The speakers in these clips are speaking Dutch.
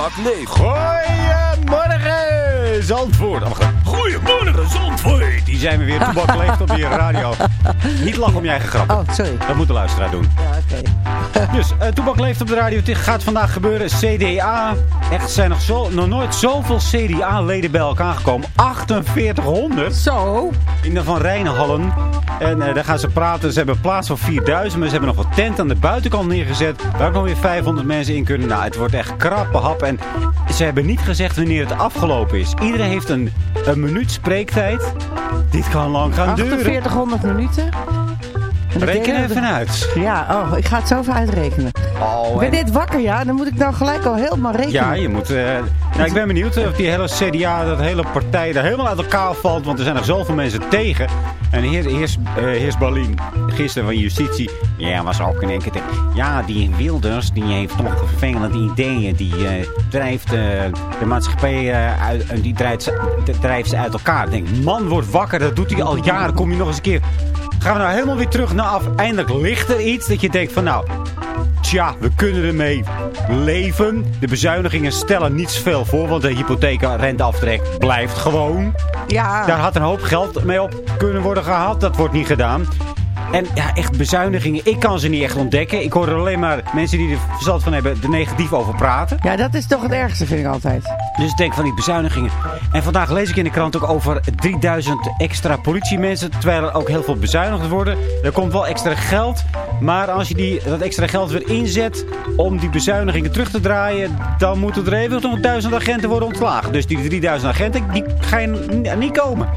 Toebak leeft. Goedemorgen, Zandvoort. Oh, Goedemorgen, Zandvoort. Die zijn we weer. Toebak leeft op je radio. Niet lachen om je eigen grap. Oh, sorry. Dat moet de luisteraar doen. Ja, oké. Dus uh, Toebak leeft op de radio. Het gaat vandaag gebeuren. CDA. Echt zijn nog, zo, nog nooit zoveel CDA-leden bij elkaar gekomen. 4800. Zo. In de Van Rijnhallen. En uh, daar gaan ze praten. Ze hebben plaats voor 4000. Maar ze hebben nog wat tent aan de buitenkant neergezet. Waar nog weer 500 mensen in kunnen. Nou, het wordt echt krappe hap. En ze hebben niet gezegd wanneer het afgelopen is. Iedereen heeft een, een minuut spreektijd. Dit kan lang gaan duren. 4800 minuten. Reken even uit. Ja, oh, ik ga het zo even uitrekenen. Oh, ik ben dit wakker, ja. Dan moet ik nou gelijk al helemaal rekenen. Ja, je moet... Uh, nou, ik ben benieuwd of die hele CDA, dat hele partij, er helemaal uit elkaar valt. Want er zijn nog zoveel mensen tegen. En heers, heers, uh, heers Berlin, gisteren van justitie, ja, was ook in één keer. Ja, die Wilders, die heeft toch vervelende ideeën. Die uh, drijft uh, de maatschappij uit, die drijft, drijft ze uit elkaar. Ik denk, man, wordt wakker, dat doet hij al jaren. Kom je nog eens een keer... Gaan we nou helemaal weer terug naar af. Eindelijk ligt er iets dat je denkt van nou... Tja, we kunnen ermee leven. De bezuinigingen stellen niets veel voor. Want de hypotheekrenteaftrek blijft gewoon. Ja. Daar had een hoop geld mee op kunnen worden gehaald. Dat wordt niet gedaan. En ja, echt bezuinigingen. Ik kan ze niet echt ontdekken. Ik hoor er alleen maar mensen die er verstand van hebben er negatief over praten. Ja, dat is toch het ergste, vind ik altijd. Dus ik denk van die bezuinigingen. En vandaag lees ik in de krant ook over 3000 extra politiemensen. Terwijl er ook heel veel bezuinigd worden. Er komt wel extra geld. Maar als je die, dat extra geld weer inzet om die bezuinigingen terug te draaien... dan moeten er even nog 1000 agenten worden ontslagen. Dus die 3000 agenten, die gaan niet komen.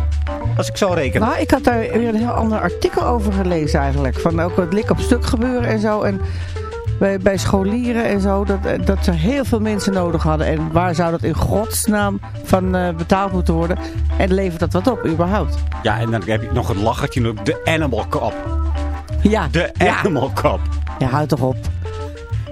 Als ik zo reken. Nou, ik had daar weer een heel ander artikel over gelezen eigenlijk. Van ook het lik op stuk gebeuren en zo. En bij, bij scholieren en zo. Dat, dat ze heel veel mensen nodig hadden. En waar zou dat in godsnaam van uh, betaald moeten worden? En levert dat wat op, überhaupt? Ja, en dan heb je nog het lachertje. De animal cop. Ja. De animal ja. cop. Ja, houd toch op.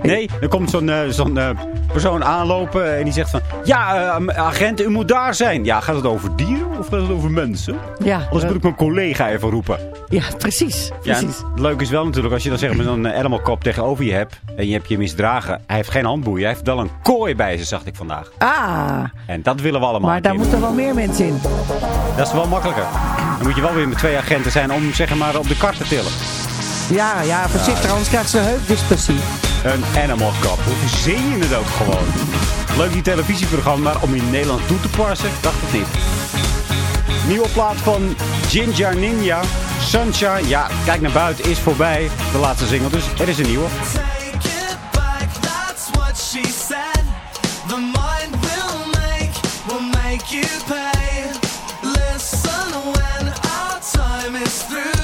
Nee, er komt zo'n uh, zo'n uh, persoon aanlopen en die zegt van... Ja, uh, agent, u moet daar zijn. Ja, gaat het over dieren of gaat het over mensen? Ja. Anders moet ik mijn collega even roepen. Ja, precies. precies. Ja, het leuke is wel natuurlijk, als je dan zeg maar zo'n animal kop tegenover je hebt... en je hebt je misdragen, hij heeft geen handboeien. Hij heeft wel een kooi bij zich, zag ik vandaag. Ah. En dat willen we allemaal. Maar daar moeten wel meer mensen in. Dat is wel makkelijker. Dan moet je wel weer met twee agenten zijn om zeg maar op de kar te tillen. Ja, ja, voorzichtig, anders krijgt ze heupdysplasie. Een animal cop. Hoe verzin je het ook gewoon? Leuk die televisieprogramma, maar om in Nederland toe te passen, dacht het niet. Nieuwe plaat van Ginger Ninja, Sunshine. Ja, kijk naar buiten, is voorbij. De laatste single, dus er is een nieuwe. You pay. Listen when our time is through.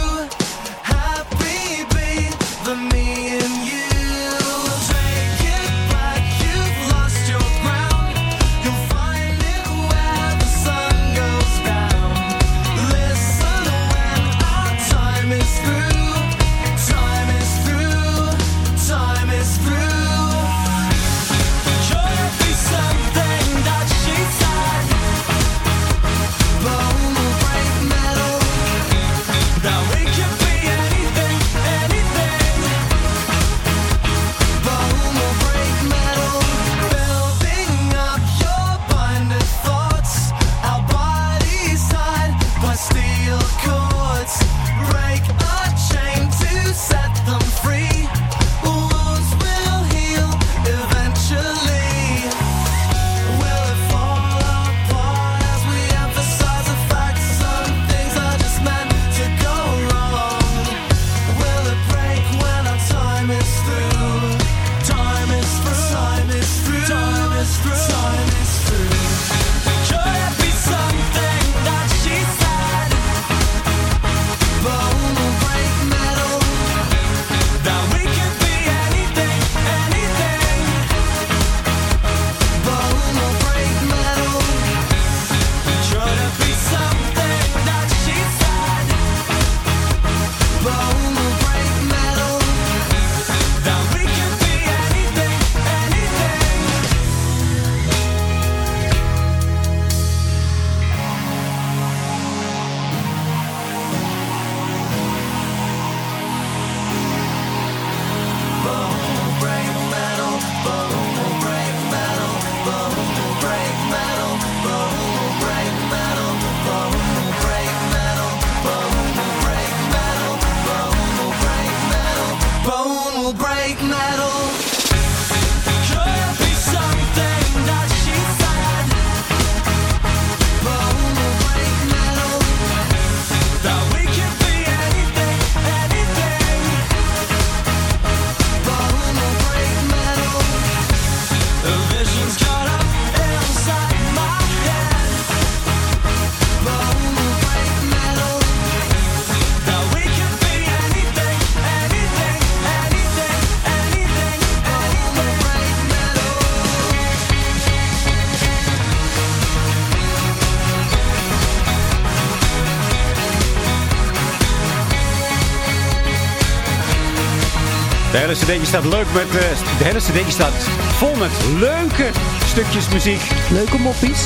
Hele cd'tje staat leuk met... eh, de hele cd'tje staat vol met leuke stukjes muziek. Leuke moppies.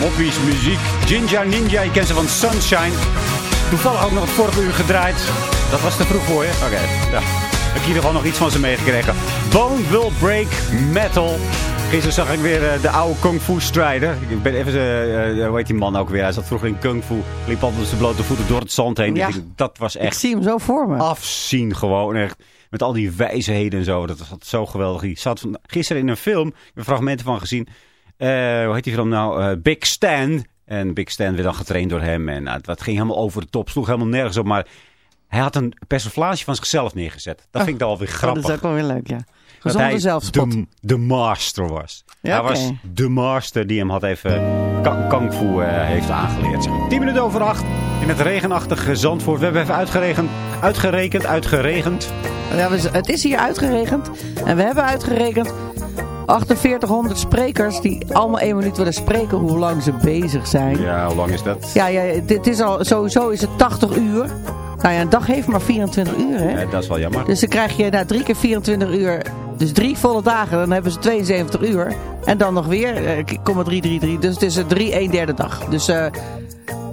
Moppies, muziek. Jinja Ninja, je kent ze van Sunshine. Toevallig ook nog het vorige uur gedraaid. Dat was te vroeg voor je? Oké, ja. Heb je hier gewoon nog iets van ze meegekregen. Bone Will Break Metal. Gisteren zag ik weer eh, de oude Kung Fu strijder. Ik ben even, eh, hoe heet die man ook weer? Hij zat vroeger in Kung Fu. Liep altijd met zijn blote voeten door het zand heen. Ja. Ik Dat was Ik echt zie hem zo voor me. afzien gewoon. Echt. Met al die wijsheden en zo. Dat was zo geweldig. Die zat van, gisteren in een film. Ik heb fragmenten van gezien. Hoe heet die film nou? Big Stan. En Big Stan werd dan getraind door hem. En nou, het ging helemaal over de top. Sloeg helemaal nergens op. Maar hij had een persiflage van zichzelf neergezet. Dat vind ik dan alweer Oh, grappig. dat is ook wel weer leuk, ja. Dat hij de, de master was. Ja, hij was de master die hem had even ka- kung fu eh, heeft aangeleerd. zeg. 10 minuten over 8 in het regenachtige Zandvoort. We hebben even uitgerekend, uitgerekend, uitgeregend. Ja, we- het is hier uitgeregend. En we hebben uitgerekend 4800 sprekers die allemaal één minuut willen spreken hoe lang ze bezig zijn. Ja, hoe lang is dat? Ja, ja dit is al, sowieso is het 80 uur. Nou ja, een dag heeft maar 24 uur, hè. Eh, dat is wel jammer. Dus dan krijg je na drie keer 24 uur, dus drie volle dagen, dan hebben ze 72 uur. En dan nog weer, eh, 0,333, dus het is een drie, een derde dag. Dus eh,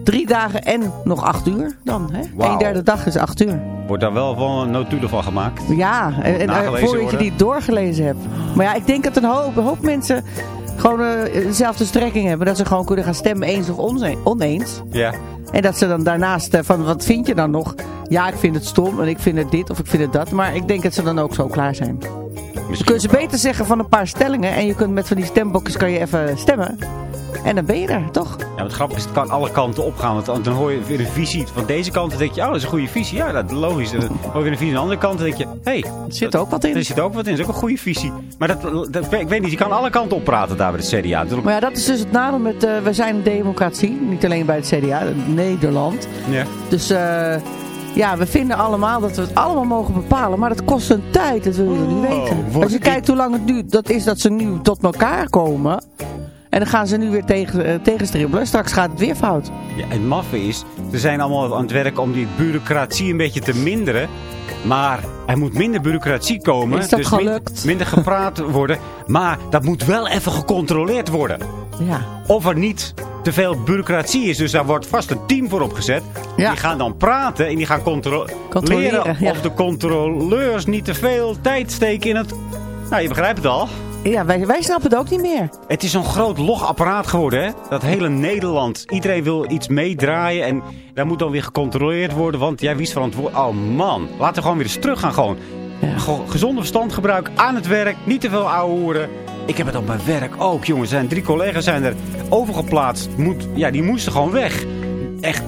drie dagen en nog acht uur dan, hè. Wauw. Een derde dag is acht uur. Wordt daar wel van een notulen van gemaakt. Ja, en, en eh, voordat je die doorgelezen hebt. Maar ja, ik denk dat een hoop, een hoop mensen gewoon eh, dezelfde strekking hebben. Dat ze gewoon kunnen gaan stemmen eens of oneens. Ja. En dat ze dan daarnaast eh, van, wat vind je dan nog? Ja, ik vind het stom en ik vind het dit of ik vind het dat. Maar ik denk dat ze dan ook zo klaar zijn. Misschien kun je ze beter zeggen van een paar stellingen. En je kunt met van die stembokjes kan je even stemmen. En dan ben je er, toch? Ja, wat grappig is, het kan alle kanten opgaan. Want dan, hoor je weer een visie van deze kant. Dan denk je, oh, dat is een goede visie. Ja, dat is logisch. Dan hoor je weer een visie aan de andere kant. Dan denk je, hé, hey, Er zit ook wat in. er zit ook wat in. Dat is ook een goede visie. Maar dat, dat, ik weet niet, je kan alle kanten oppraten daar bij de CDA. Maar ja, dat is dus het nadeel met... eh, we zijn een democratie. Niet alleen bij het CDA, Nederland. Ja. Dus eh, ja, we vinden allemaal dat we het allemaal mogen bepalen. Maar dat kost een tijd, dat wil je niet Oh, weten. Als je kijkt hoe lang het duurt, dat is dat ze nu tot elkaar komen. En dan gaan ze nu weer tegen, eh, tegenstribbelen. Straks gaat het weer fout. Ja, en het maffe is, ze zijn allemaal aan het werk om die bureaucratie een beetje te minderen. Maar er moet minder bureaucratie komen. Is dat dus min- gelukt? minder gepraat worden. Maar dat moet wel even gecontroleerd worden. Ja. Of er niet te veel bureaucratie is. Dus daar wordt vast een team voor opgezet. Ja. Die gaan dan praten en die gaan contro- Controleren, leren ja. of de controleurs niet te veel tijd steken in het... Nou, je begrijpt het al. Ja, wij, wij snappen het ook niet meer. Het is zo'n groot logapparaat geworden, hè? Dat hele Nederland. Iedereen wil iets meedraaien en daar moet dan weer gecontroleerd worden, want jij wist verantwoord. Oh man, laten we gewoon weer eens terug gaan gewoon. Ja. Gezonde verstandgebruik aan het werk, niet te veel ouwe hoeren. Ik heb het op mijn werk ook, jongens. Zijn drie collega's zijn er overgeplaatst. Moet, ja, die moesten gewoon weg. Echt,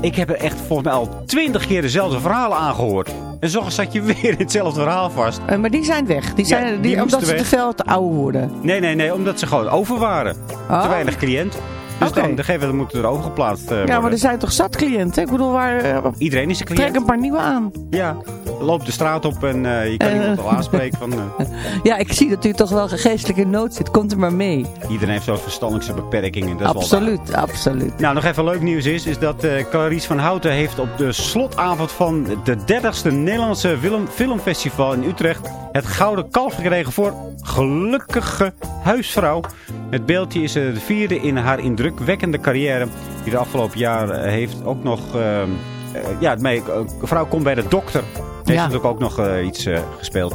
ik heb er echt volgens mij al twintig keer dezelfde verhalen aangehoord. En zo zat je weer in hetzelfde verhaal vast. Eh, maar die zijn weg. Die Ja, zijn, die die, omdat ze weg. te veel te oude worden. Nee, nee, nee, omdat ze gewoon over waren. Oh. Te weinig cliënt. Dus dan, de gegeven moeten er overgeplaatst eh, Ja, maar er zijn toch zat cliënten? Ik bedoel, waar, eh, Iedereen is een trek cliënt. een paar nieuwe aan. Ja, loop de straat op en eh, je kan Eh. iemand al aanspreken. Van, eh, Ja, ik zie dat u toch wel geestelijk in nood zit. Komt er maar mee. iedereen heeft zo'n verstandelijke beperkingen. Dat is Wel absoluut, absoluut. nou, nog even leuk nieuws is, is dat Clarice van Houten heeft op de slotavond van de 30ste Nederlandse film, Filmfestival in Utrecht het Gouden Kalf gekregen voor Gelukkige Huisvrouw. Het beeldje is de vierde in haar indrukwekkende carrière die de afgelopen jaar heeft ook nog... eh, eh, ja, mee, een vrouw komt bij de dokter. Heeft Ja. natuurlijk ook nog eh, iets eh, gespeeld.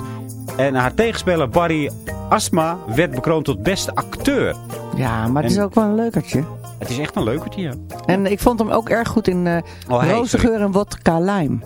En haar tegenspeler Barry Asma werd bekroond tot beste acteur. Ja, maar het is ook wel een leukertje. Het is echt een leukertje, ja. En ik vond hem ook erg goed in eh Oh, hey, en wodka lime.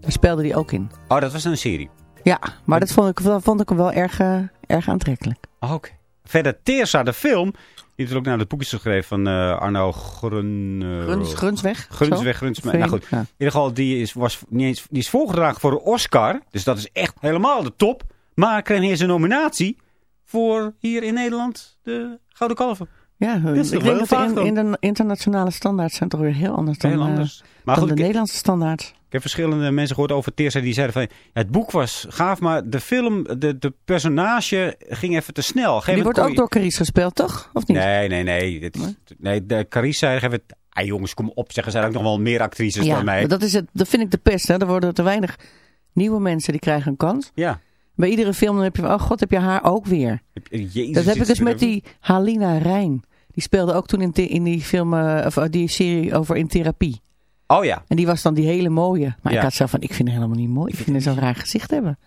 Daar speelde hij ook in. Oh, dat was een serie. Ja, maar dat vond ik, vond ik hem wel erg, erg aantrekkelijk. Oh, Oké. Verder Teersa, de film. Die heeft ook naar het boekje geschreven van eh, Arno Grun... eh, Gruns, Grunsweg? Grunsweg? Grunsweg. Nou goed, Ja. in ieder geval, die is, was niet eens, die is voorgedragen voor de Oscar. Dus dat is echt helemaal de top. Maar kreeg eens een nominatie voor hier in Nederland de Gouden Kalven. Ja, is toch ik denk dat de in, dan? in de internationale standaards zijn toch weer heel anders dan, Heel eh, anders. Maar dan goed, de Nederlandse standaards. Ik heb verschillende mensen gehoord over Teersa die zeiden van... Ja, het boek was gaaf, maar de film, de, de personage ging even te snel. Op een gegeven Die wordt ook je- door Carice gespeeld, toch? Of niet? Nee, nee, nee. Dit is, nee, de Carice zei even... Ah, jongens, kom op. Zeggen, er zijn ook nog wel meer actrices ja, dan mij. dat, is het, dat vind ik de pest. Hè. Er worden te weinig nieuwe mensen die krijgen een kans. Ja. Bij iedere film dan heb je van, oh god, heb je haar ook weer. Jezus, Dat heb ik dus met die Halina Rijn. Die speelde ook toen in, in die film, eh, of eh, die serie over in therapie. Oh ja. En die was dan die hele mooie. Maar Ja. ik had zo van, ik vind haar helemaal niet mooi. Ik vind haar zo'n raar gezicht hebben.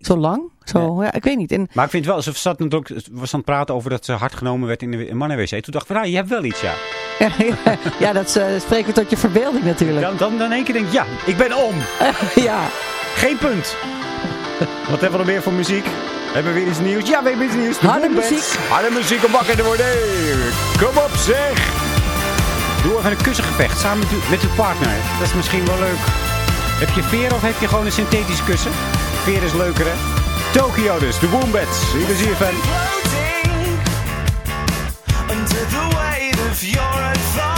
Zo lang? Zo, ja. ik weet niet. En Maar ik vind wel, ze zat natuurlijk, was aan het praten over dat ze hard genomen werd in de mannen-wc. Toen dacht ik van, nou, je hebt wel iets, ja. ja, dat uh, spreken tot je verbeelding natuurlijk. Dan, dan, dan in één keer denk ik, ja, ik ben om. ja. Geen punt. Wat hebben we nog meer voor muziek? Hebben we weer iets nieuws? Ja, we hebben iets nieuws. De Harde muziek. Harde muziek om wakker te worden. Kom op zeg. Doe even een kussengevecht samen met, uw- partner. Dat is misschien wel leuk. Heb je veer of heb je gewoon een synthetische kussen? Veer is leuker hè? Tokyo dus, de Wombats. Hier van. floating under the.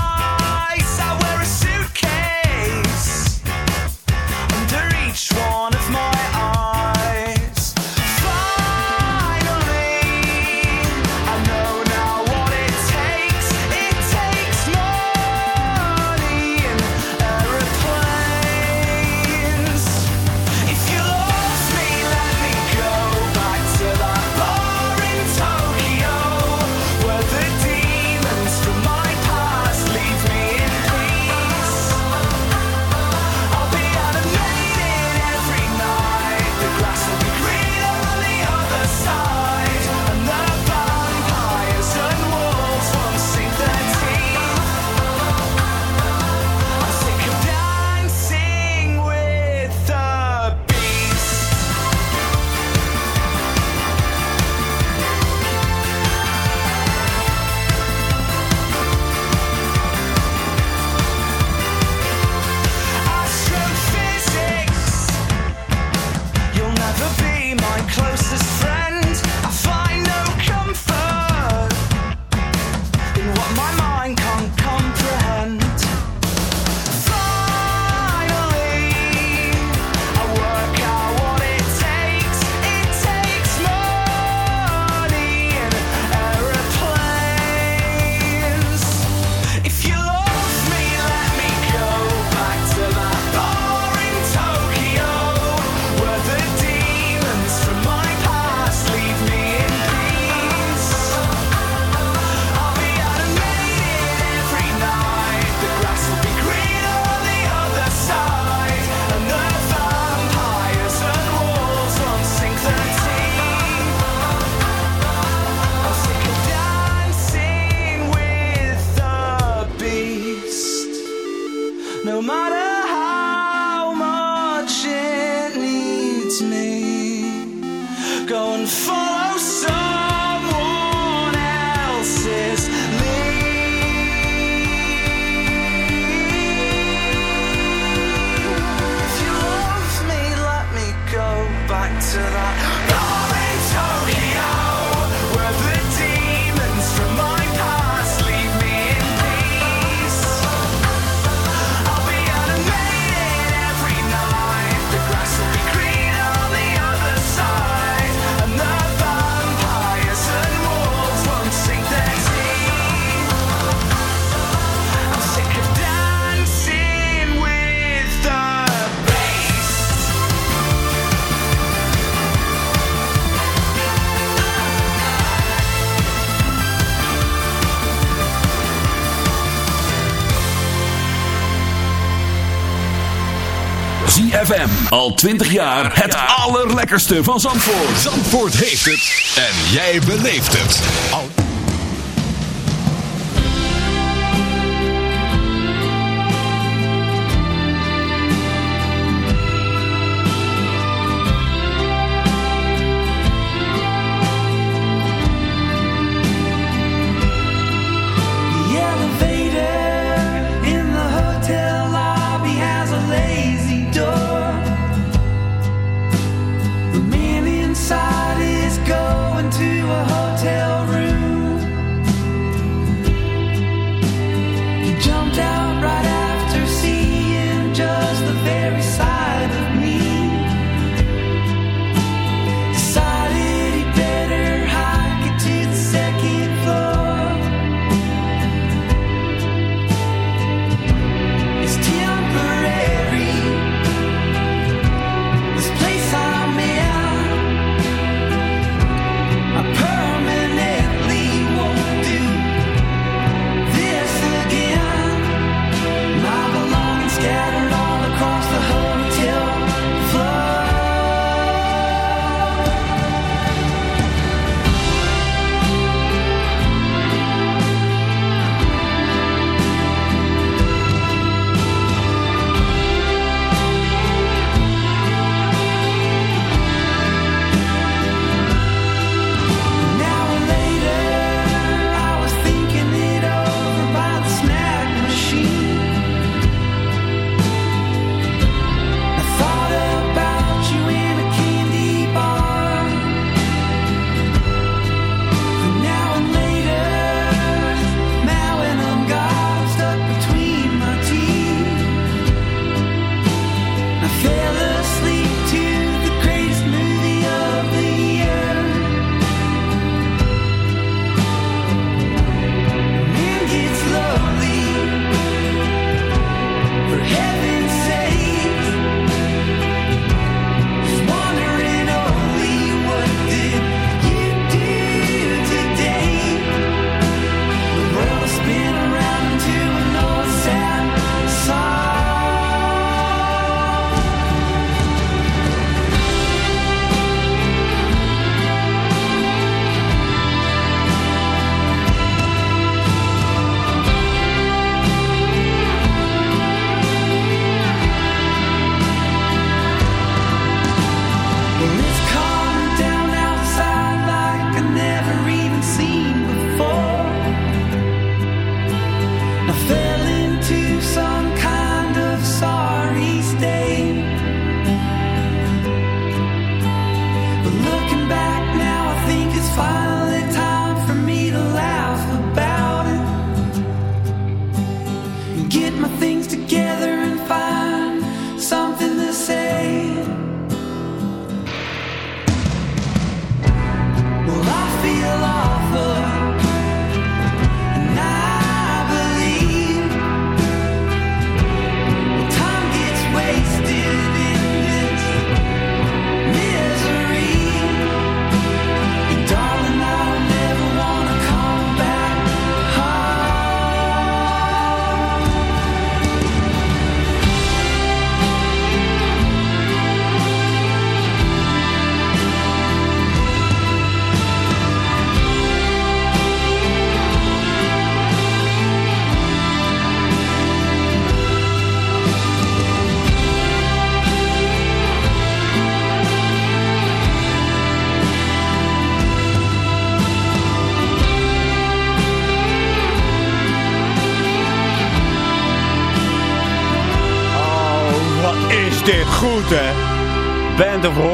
ZFM. Al 20 jaar het allerlekkerste van Zandvoort. Zandvoort heeft het en jij beleeft het. Al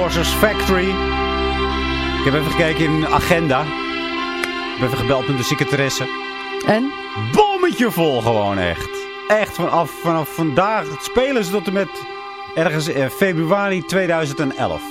Horses Factory. Ik heb even gekeken in de agenda. Ik heb even gebeld met de secretaresse. En? Bommetje vol gewoon echt. Echt vanaf, vanaf vandaag spelen ze tot en met ergens eh, februari 2011.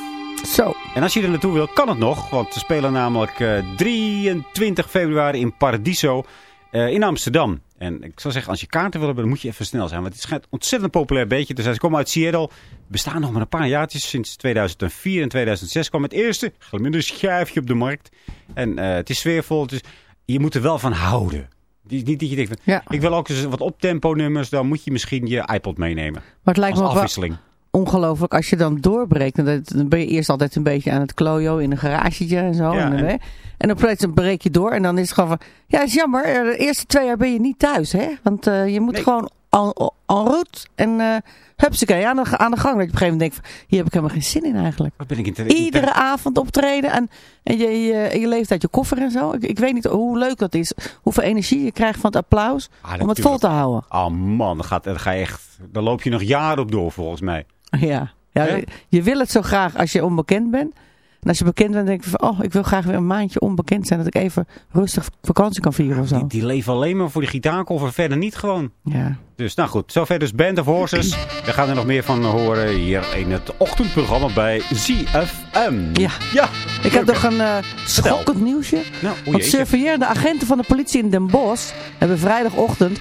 Zo. En als je er naartoe wil, kan het nog. Want ze spelen namelijk eh, 23 februari in Paradiso eh, in Amsterdam. En ik zou zeggen, als je kaarten wil hebben, dan moet je even snel zijn. Want het schijnt een ontzettend populair beetje zijn. Ze komen uit Seattle. Bestaan nog maar een paar jaartjes. Sinds 2004 en 2006 kwam het eerste glimmende schijfje op de markt. En eh, het is sfeervol. Is, je moet er wel van houden. Niet dat je denkt, van, Ja. ik wil ook eens wat optempo nummers. Dan moet je misschien je iPod meenemen. Maar het lijkt Als me wel afwisseling. Ongelooflijk als je dan doorbreekt. Dat- Dan ben je eerst altijd een beetje aan het klojo in een garagetje en zo. Ja, en, dan en- en moment breek je door. En dan is het gewoon van... Ja, is jammer. eh, De eerste twee jaar ben je niet thuis, hè? Want eh, je moet Nee. gewoon en, en route. En hupsakee, aan de, aan de gang. Dat je op een gegeven moment denkt van... Hier heb ik helemaal geen zin in eigenlijk. Wat ben ik in Iedere avond optreden. En, en je, je, je leeft uit je koffer en zo. Ik, ik weet niet hoe leuk dat is. Hoeveel energie je krijgt van het applaus. Ah, om het vol te houden. Oh man, dan, gaat, dan ga je echt... Dan loop je nog jaren op door volgens mij. Ja. ja je wil het zo graag als je onbekend bent. En als je bekend bent, denk je van, oh, ik wil graag weer een maandje onbekend zijn. Dat ik even rustig vakantie kan vieren of zo. Die, die leven alleen maar voor die gitaarkoffer, verder niet gewoon. Ja. Dus nou goed, zover dus Band of Horses. Daar gaan we nog meer van horen hier in het ochtendprogramma bij ZFM. Ja. Ja. Ik heb nog een eh, schokkend nieuwsje. Nou, Want surveillerende agenten van de politie in Den Bosch hebben vrijdagochtend...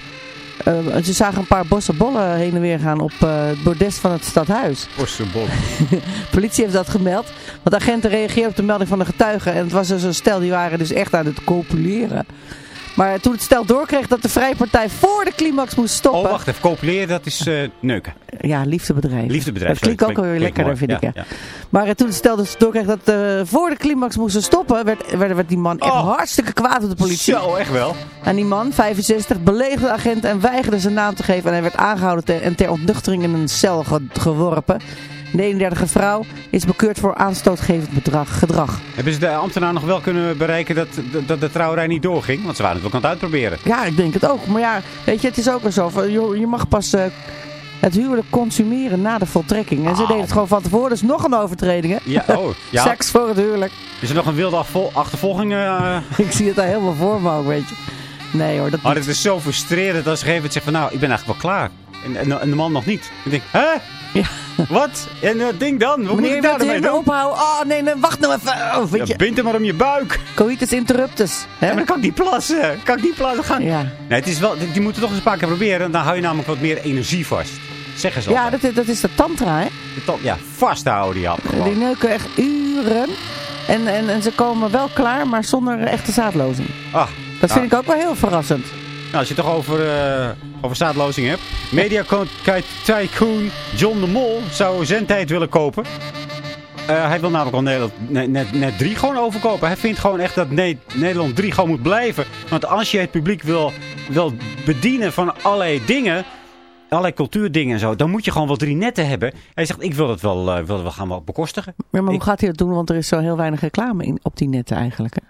eh, ze zagen een paar bossen bollen heen en weer gaan op eh, het bordes van het stadhuis. Ossenbol. De politie heeft dat gemeld. Want agenten reageerden op de melding van de getuigen. En het was dus een stel, die waren dus echt aan het copuleren. Maar toen het stel doorkreeg dat de Vrijpartij voor de climax moest stoppen... Oh, wacht even. Copuleren, dat is eh, neuken. Ja, Liefdebedrijf. liefdebedrijf. Dat klinkt ook wel weer lekkerder, vind ik. Ja, Ja. ja. Maar eh, toen het stel dus doorkreeg dat eh, voor de climax moesten stoppen... werd, werd, werd die man echt Oh. hartstikke kwaad op de politie. Zo, echt wel. En die man, 65, beleegde de agent en weigerde zijn naam te geven. En hij werd aangehouden ter- en ter ontnuchtering in een cel ge- geworpen. De 31e vrouw is bekeurd voor aanstootgevend bedrag, gedrag. Hebben ze de ambtenaar nog wel kunnen bereiken dat, dat, de trouwerij niet doorging? Want ze waren het ook aan het uitproberen. Ja, ik denk het ook. Maar ja, weet je, het is ook wel zo. van, Je, je mag pas eh, het huwelijk consumeren na de voltrekking. En ze deden het gewoon van tevoren. Dus nog een overtreding, hè? Ja, oh. Ja. Seks voor het huwelijk. Is er nog een wilde achtervol- achtervolging? eh? Ik zie het daar helemaal voor me ook, weet je. Nee hoor, dat Oh, niet. dit is zo frustrerend als een gegeven moment zegt van nou, ik ben eigenlijk wel klaar. En, en, en de man nog niet. Ik denk, hè? Ja. Wat? En dat ding dan? Wat moet ik daar even doen? ophouden? Oh, nee, nee, wacht nou even. Oh, weet Ja, je, bind hem maar om je buik. coitus interruptus. Hè? Ja, maar dan kan ik niet plassen. Kan ik niet plassen gaan. Ja, Nee, het is wel, die moeten toch eens een paar keer proberen. Dan hou je namelijk wat meer energie vast. Zeggen ze ja dat, is- dat is de tantra, hè? De Ja, vasthouden die hap. Die neuken echt uren. En, en, en ze komen wel klaar, maar zonder echte zaadlozing. Ah, Dat vind ik ook wel heel verrassend. Nou, als je toch over, eh, over zaadlozing hebt. Media tycoon John de Mol zou zendtijd willen kopen. Eh, hij wil namelijk al Nederland net, net, net 3 gewoon overkopen. Hij vindt gewoon echt dat Ne- Nederland 3 gewoon moet blijven. Want als je het publiek wil, wil bedienen van allerlei dingen... Allerlei cultuurdingen en zo. Dan moet je gewoon wel drie netten hebben. Hij zegt, ik wil het wel, eh, wil het wel gaan wel bekostigen. Ja, maar Ik- hoe gaat hij dat doen? Want er is zo heel weinig reclame in, op die netten eigenlijk. Hè?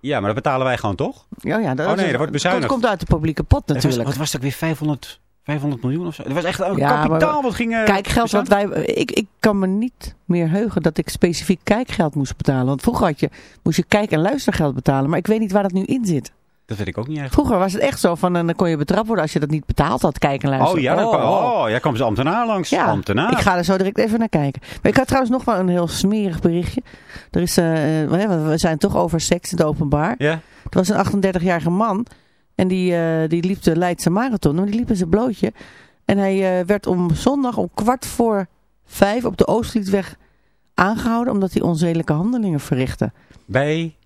Ja, maar dat betalen wij gewoon toch? Oh, ja, dat, Oh, nee, dat wordt bezuinigd. Dat komt uit de publieke pot Het was, natuurlijk. wat was ook weer? 500, 500 miljoen of zo? Het was echt een Ja, maar- kapitaal wat ging... eh, Kijk, geld wat wij... Ik, ik kan me niet meer heugen dat ik specifiek kijkgeld moest betalen. Want vroeger had je, moest je kijk- en luistergeld betalen. Maar ik weet niet waar dat nu in zit. Dat weet ik ook niet eigenlijk. Vroeger was het echt zo van... En dan kon je betrapt worden als je dat niet betaald had. Kijk en luisteren. Oh ja, dan kwam, oh, ja, kwam ze ambtenaar langs. Ja, ambtenaar. ik ga er zo direct even naar kijken. Maar ik had trouwens nog wel een heel smerig berichtje. Er is, eh, eh, we zijn toch over seks in het openbaar. Ja? Er was een 38-jarige man. En die, eh, die liep de Leidse Marathon. Maar die liep in zijn blootje. En hij eh, werd om zondag om kwart voor vijf op de Oostliedweg aangehouden. Omdat hij onzedelijke handelingen verrichtte. Bij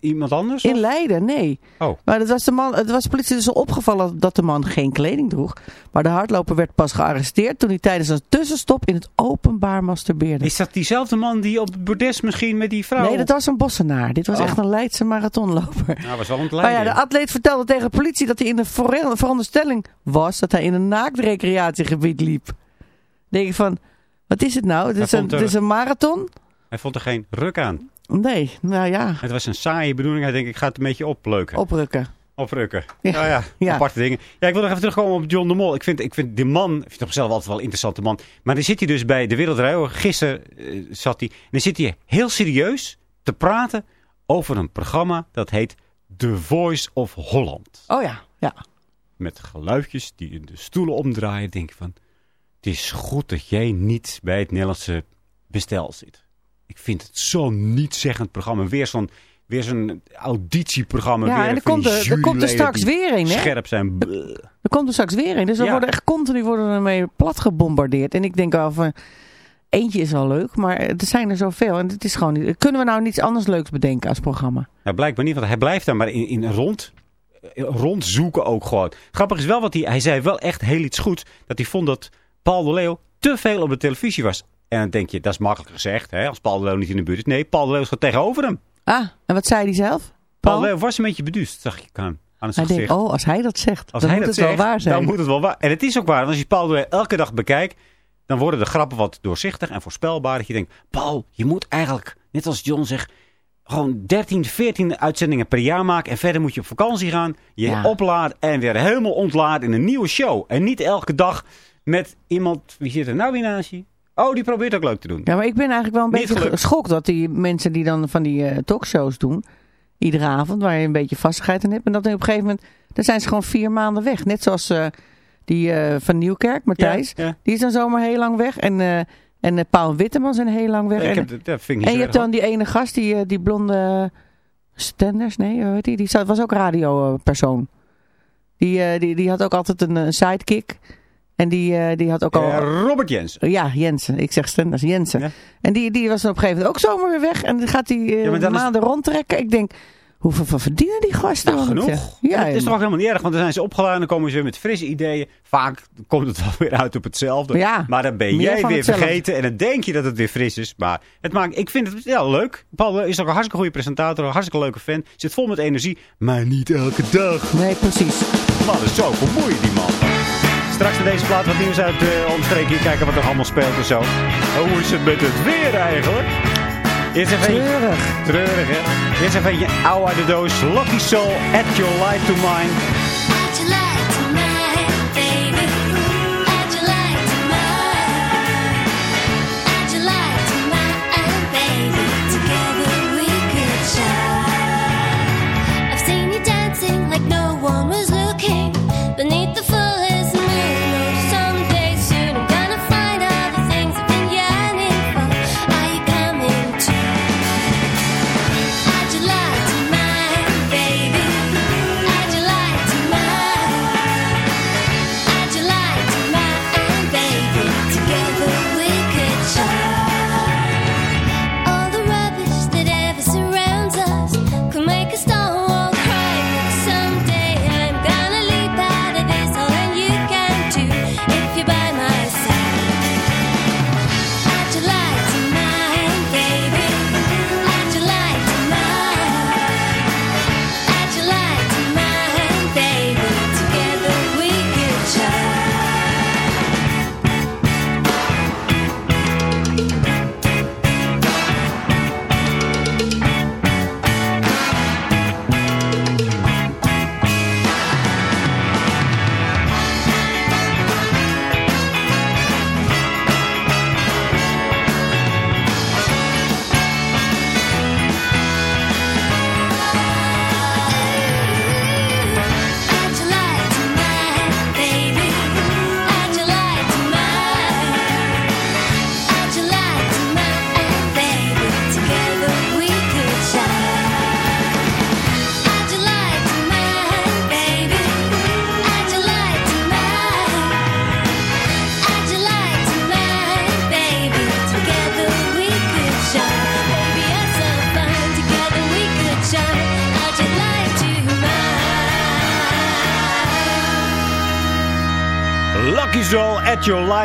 iemand anders? In? Leiden, nee. Oh. Maar het was, de man, het was de politie dus al opgevallen dat de man geen kleding droeg. Maar de hardloper werd pas gearresteerd toen hij tijdens een tussenstop in het openbaar masturbeerde. Is dat diezelfde man die op het bordes misschien met die vrouw... Nee, dat was een bossenaar. Dit was Oh. echt een Leidse marathonloper. Nou, was wel een Maar ja, de atleet vertelde tegen de politie dat hij in de ver- veronderstelling was dat hij in een naaktrecreatiegebied liep. denk ik van, wat is het nou? Het is, een, het is een marathon? Hij vond er geen ruk aan. Nee, nou ja, Het was een saaie bedoeling. Hij denkt, ik ga het een beetje opleuken. oprukken. oprukken. Ja. Ja. ja, Ja. aparte dingen. Ja, ik wil nog even terugkomen op John de Mol. Ik vind, ik vind die man, ik vind hem zelf altijd wel een interessante man. Maar dan zit hij dus bij de Wereldradio. Gisteren eh, zat hij. En dan zit hij heel serieus te praten over een programma dat heet The Voice of Holland. Oh ja, ja. Met geluidjes die in de stoelen omdraaien. Denk je van, het is goed dat jij niet bij het Nederlandse bestel zit. Ik vind het zo'n niet-zeggend programma. Weer zo'n weer zo'n auditieprogramma. Ja, weer en er komt er- er komt er straks weer een, hè? Scherp zijn. Er komt er straks weer in. Dus we Ja. worden echt continu worden ermee plat gebombardeerd. En ik denk wel van, eentje is wel leuk, maar er zijn er zoveel. En het is gewoon niet, kunnen we nou niets anders leuks bedenken als programma? Nou, blijkbaar niet, want hij blijft daar maar in, in rond, rondzoeken ook gewoon. Grappig is wel wat hij, hij zei wel echt heel iets goeds. Dat hij vond dat Paul de Leeuw te veel op de televisie was. En dan denk je, dat is makkelijk gezegd, hè, als Paul de Leeuw niet in de buurt is. Nee, Paul de Leeuw staat tegenover hem. Ah, en wat zei hij zelf? Paul, de Leeuw was een beetje beduust, zag ik aan, aan Hij gezicht. denkt, oh, als hij dat zegt, Als dan hij moet dat het zegt, wel waar zijn. dan moet het wel waar. En het is ook waar. Want als je Paul de Leeuw elke dag bekijkt, dan worden de grappen wat doorzichtig en voorspelbaar. Dat je denkt, Paul, je moet eigenlijk, net als John zegt, gewoon 13, 14 uitzendingen per jaar maken. En verder moet je op vakantie gaan, je Ja. opladen en weer helemaal ontladen in een nieuwe show. En niet elke dag met iemand, wie zit er nou weer naast je? Oh, die probeert ook leuk te doen. Ja, maar ik ben eigenlijk wel een Niet beetje geschokt dat die mensen die dan van die eh, talkshows doen, iedere avond, waar je een beetje vastigheid in hebt, en dat op een gegeven moment, dan zijn ze gewoon vier maanden weg. Net zoals eh, die eh, van Nieuwkerk, Matthijs, Ja, ja. die is dan zomaar heel lang weg. En, en Paul Witteman zijn heel lang weg. Ik en heb, dat dat vind ik niet en je hebt dan die ene gast, die, die blonde Stenders, nee, hoe heet die? Was ook radiopersoon. Die, die, die had ook altijd een, sidekick. En die, eh, die had ook al... Eh, Robert Jensen. Ja, Jensen. Ik zeg Stenders, Jensen. Ja. En die, die was op een gegeven moment ook zomaar weer weg. En dan gaat hij Ja, is- maanden rondtrekken. Ik denk, hoeveel van verdienen die gasten? Nou, genoeg. Ja, dat is toch ook helemaal niet erg, want dan zijn ze opgeladen en dan komen ze weer met frisse ideeën. Vaak komt het wel weer uit op hetzelfde. Ja, maar dan ben jij weer hetzelfde. vergeten en dan denk je dat het weer fris is. Maar het maakt, ik vind het ja, leuk. Paul is ook een hartstikke goede presentator, een hartstikke leuke fan. Zit vol met energie, maar niet elke dag. Nee, precies. Man, is zo vermoeiend die man. Straks in deze plaat wat nieuws uit de omstreken. Kijken wat er allemaal speelt en zo. Oh, hoe is het met het weer eigenlijk? Eerst even Treurig. Treurig, hè? Eerst even een oude uit de doos. Lucky Soul, Add Your Light to Mine.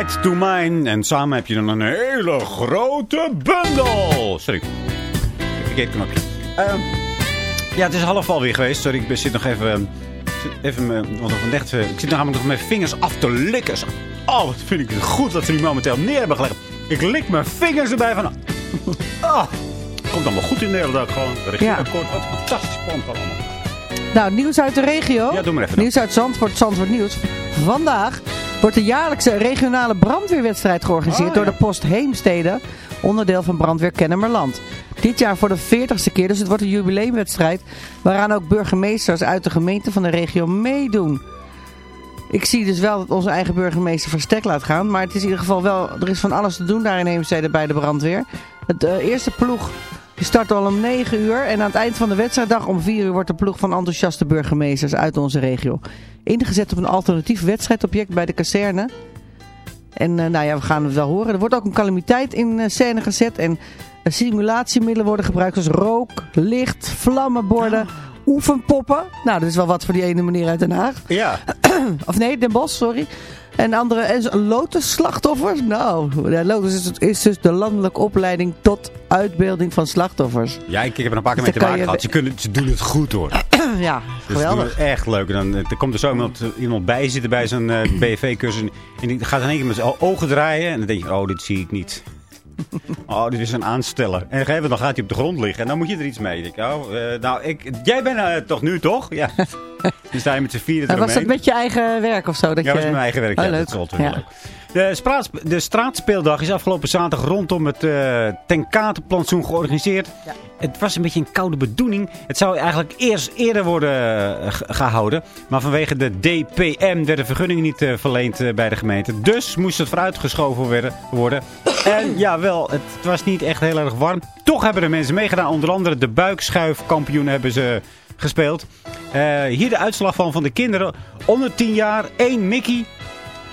Light to Mine. En samen heb je dan een hele grote bundel. Sorry. Verkeerd knopje. Ehm, ja, het is half alweer geweest. Sorry, ik ben- zit nog even... ehm, zit even mijn- want nog echt, ik zit namelijk nog mijn vingers af te likken. Oh, wat vind ik het goed dat ze die momenteel neer hebben gelegd. Ik lik mijn vingers erbij van... Ah, komt allemaal goed in Nederland gewoon. De regieakkoord, wat een fantastisch plan allemaal. Nou, nieuws uit de regio. Ja, doe maar even dan. Nieuws uit Zandvoort, Zandvoort Nieuws. Vandaag wordt de jaarlijkse regionale brandweerwedstrijd georganiseerd Oh, door de post Heemstede, onderdeel van brandweer Kennemerland. Dit jaar voor de 40ste keer, dus het wordt een jubileumwedstrijd waaraan ook burgemeesters uit de gemeente van de regio meedoen. Ik zie dus wel dat onze eigen burgemeester verstek laat gaan, maar het is in ieder geval wel, er is van alles te doen daar in Heemstede bij de brandweer. Het eh, eerste ploeg die start al om 9 uur en aan het eind van de wedstrijddag om 4 uur wordt de ploeg van enthousiaste burgemeesters uit onze regio ingezet op een alternatief wedstrijdobject bij de kazerne. En eh, nou ja, we gaan het wel horen. Er wordt ook een calamiteit in eh, scène gezet en eh, simulatiemiddelen worden gebruikt zoals rook, licht, vlammenborden, oefenpoppen. Nou, dat is wel wat voor die ene meneer uit Den Haag. Ja. Of nee, Den Bosch, sorry. En andere, en Lotus-slachtoffers? Nou, ja, Lotus is, is dus de landelijke opleiding tot uitbeelding van slachtoffers. Ja, ik, ik heb er een paar keer Dus mee te maken gehad. Ze, kunnen, ze doen het goed hoor. ja, Dus geweldig. het echt leuk. En dan eh, er komt er zo iemand, iemand bij zitten bij zo'n eh BV-cursus. En die gaat in één keer met zijn ogen draaien. En dan denk je, oh, dit zie ik niet. Oh, dit is een aansteller. En gegeven dan gaat hij op de grond liggen. En dan moet je er iets mee. Ik oh, eh, nou, ik, jij bent eh, toch nu, toch? Ja. Dan sta je met z'n vieren En was dat eromheen. met je eigen werk of zo? Dat Ja, dat je... is mijn eigen werk. Oh, ja, leuk. Dat is altijd wel Ja. leuk. De, de straatspeeldag is afgelopen zaterdag rondom het uh, Tenkatenplantsoen georganiseerd. Het was een beetje een koude bedoeling. Het zou eigenlijk eerst eerder worden eh, ge- gehouden. Maar vanwege de DPM werden vergunningen niet eh, verleend bij de gemeente. Dus moest het vooruitgeschoven werden- worden. En jawel, het was niet echt heel erg warm. Toch hebben er mensen meegedaan. Onder andere de buikschuifkampioen hebben ze gespeeld. Eh, hier de uitslag van van de kinderen. Onder 10 jaar, 1 Mickey.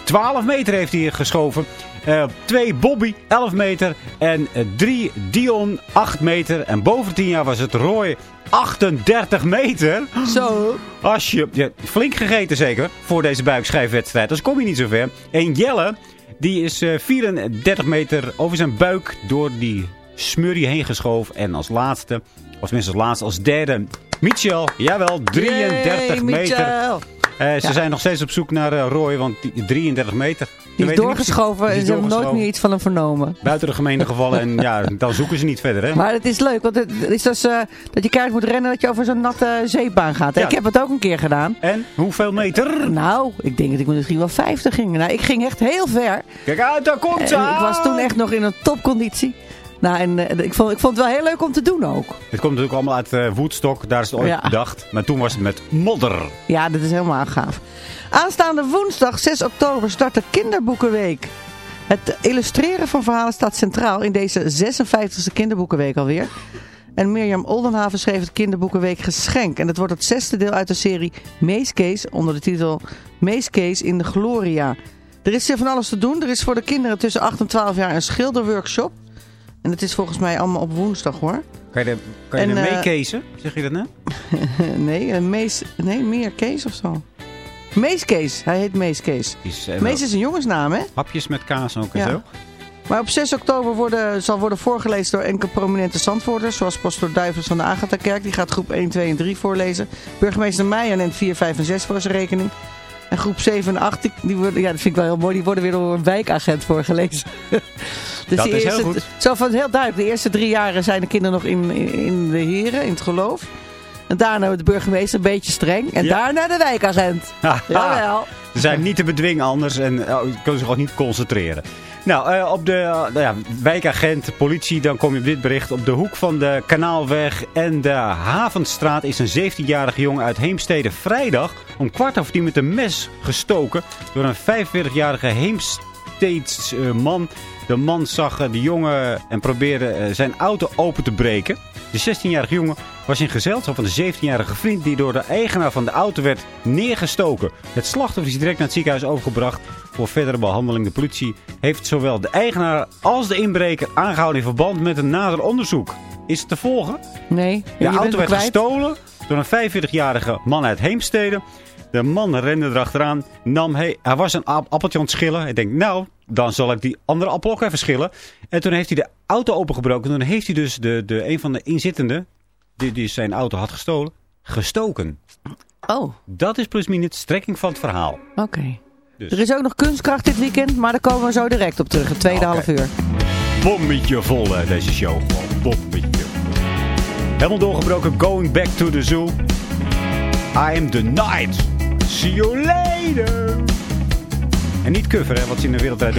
12 meter heeft hij geschoven. Eh, twee Bobby, 11 meter. En eh, drie Dion, 8 meter. En boven 10 jaar was het Roy, 38 meter. Zo. Als je, ja, flink gegeten zeker, voor deze buikschijfwedstrijd. Dus kom je niet zo ver. En Jelle, die is eh, 34 meter over zijn buik door die smurrie heen geschoven. En als laatste, of tenminste als laatste, als derde, Michel, jawel, 33 Yay, meter. Eh, ze Ja. zijn nog steeds op zoek naar eh, Roy, want die 33 meter. Die is doorgeschoven en ze hebben nooit meer iets van hem vernomen. Buiten de gemeente gevallen en ja, dan zoeken ze niet verder. Hè? Maar het is leuk, want het is dus eh, dat je keihard moet rennen dat je over zo'n natte zeepbaan gaat. Ja. Ik heb het ook een keer gedaan. En hoeveel meter? Nou, ik denk dat ik misschien wel 50 ging. Nou, ik ging echt heel ver. Kijk uit, daar komt ze ik was toen echt nog in een topconditie. Nou, en eh, ik, vond, ik vond het wel heel leuk om te doen ook. Het komt natuurlijk allemaal uit eh, Woodstock, daar is het ooit Ja. bedacht. Maar toen was het met modder. Ja, dat is helemaal gaaf. Aanstaande woensdag 6 oktober start de Kinderboekenweek. Het illustreren van verhalen staat centraal in deze 56e kinderboekenweek alweer. En Mirjam Oldenhaven schreef het kinderboekenweek Geschenk. En dat wordt het zesde deel uit de serie Meeskees onder de titel Meeskees in de Gloria. Er is hier van alles te doen. Er is voor de kinderen tussen 8 en 12 jaar een schilderworkshop. En het is volgens mij allemaal op woensdag hoor. Kan je er, kan je En, er eh, meekezen? Zeg je dat nou? nee, een mees, nee, meer Kees of zo. Meeskees, hij heet Meeskees. Is, eh, Mees is een jongensnaam, hè? Hapjes met kaas ook en Ja. zo. Maar op 6 oktober worden, zal worden voorgelezen door enkele prominente zandvoorters. Zoals pastoor Duivels van de Agatha-kerk. Die gaat groep 1, 2 en 3 voorlezen. Burgemeester Meijer neemt 4, 5 en 6 voor zijn rekening. En groep 7 en 8, die, die worden, ja, dat vind ik wel heel mooi. Die worden weer door een wijkagent voorgelezen. dus Dat die is heel goed. Zo van heel duidelijk. De eerste drie jaren zijn de kinderen nog in, in, in de heren, in het geloof. En daarna de burgemeester een beetje streng. En Ja. daarna de wijkagent. Jawel. Ze zijn niet te bedwingen anders en uh, kunnen zich ook niet concentreren. Nou, uh, op de uh, nou ja, wijkagent, politie, dan kom je op dit bericht. Op de hoek van de Kanaalweg en de Havenstraat is een 17-jarige jongen uit Heemstede vrijdag om kwart over tien met een mes gestoken door een 45-jarige Heemsteeds man. De man zag de jongen en probeerde zijn auto open te breken. De 16-jarige jongen was in gezelschap van de 17-jarige vriend die door de eigenaar van de auto werd neergestoken. Het slachtoffer is direct naar het ziekenhuis overgebracht voor verdere behandeling. De politie heeft zowel de eigenaar als de inbreker aangehouden in verband met een nader onderzoek. Is het te volgen? Nee. De auto werd gestolen door een 45-jarige man uit Heemstede. De man rende erachteraan. Nam, hey, hij was een appeltje aan het schillen. Hij denkt, nou, dan zal ik die andere appel ook even schillen. En toen heeft hij de auto opengebroken. Toen heeft hij dus de, de, een van de inzittenden, die, die zijn auto had gestolen, gestoken. Oh, Dat is plusminus strekking van het verhaal. oké. Dus. Er is ook nog kunstkracht dit weekend, maar daar komen we zo direct op terug. Het tweede half uur. Bommetje vol hè, deze show. Gewoon bommetje. Helemaal doorgebroken. Going back to the zoo. I am the night. See you later. En niet cover, hè, wat ze in de wereld door.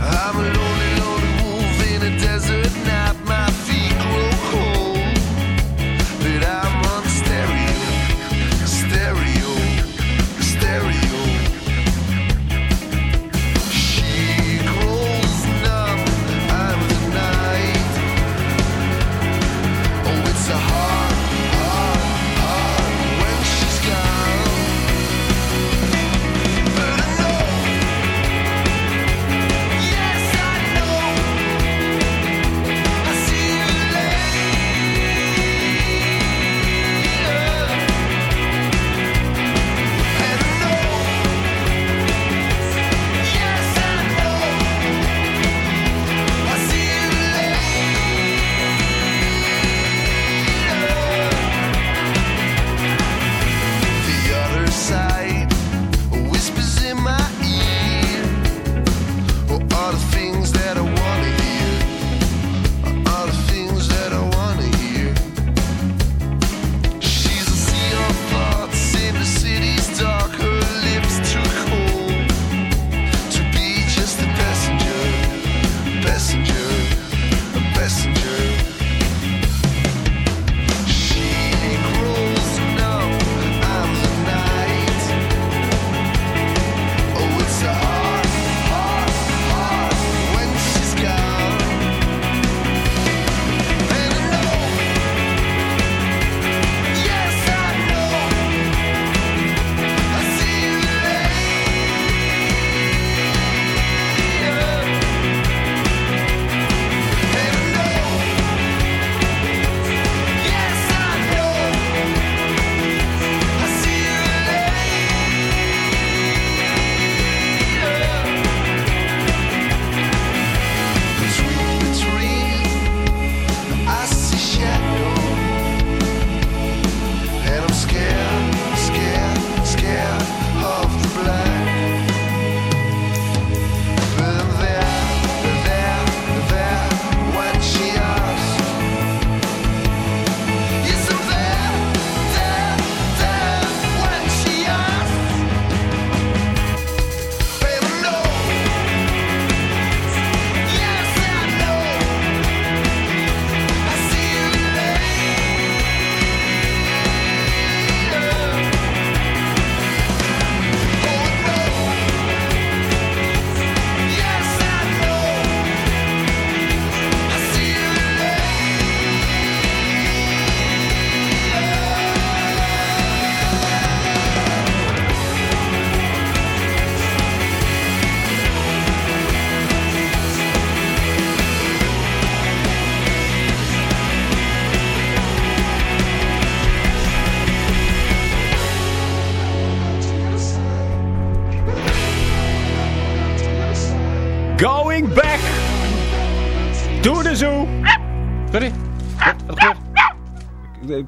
I'm a lonely, lonely wolf in a desert night. My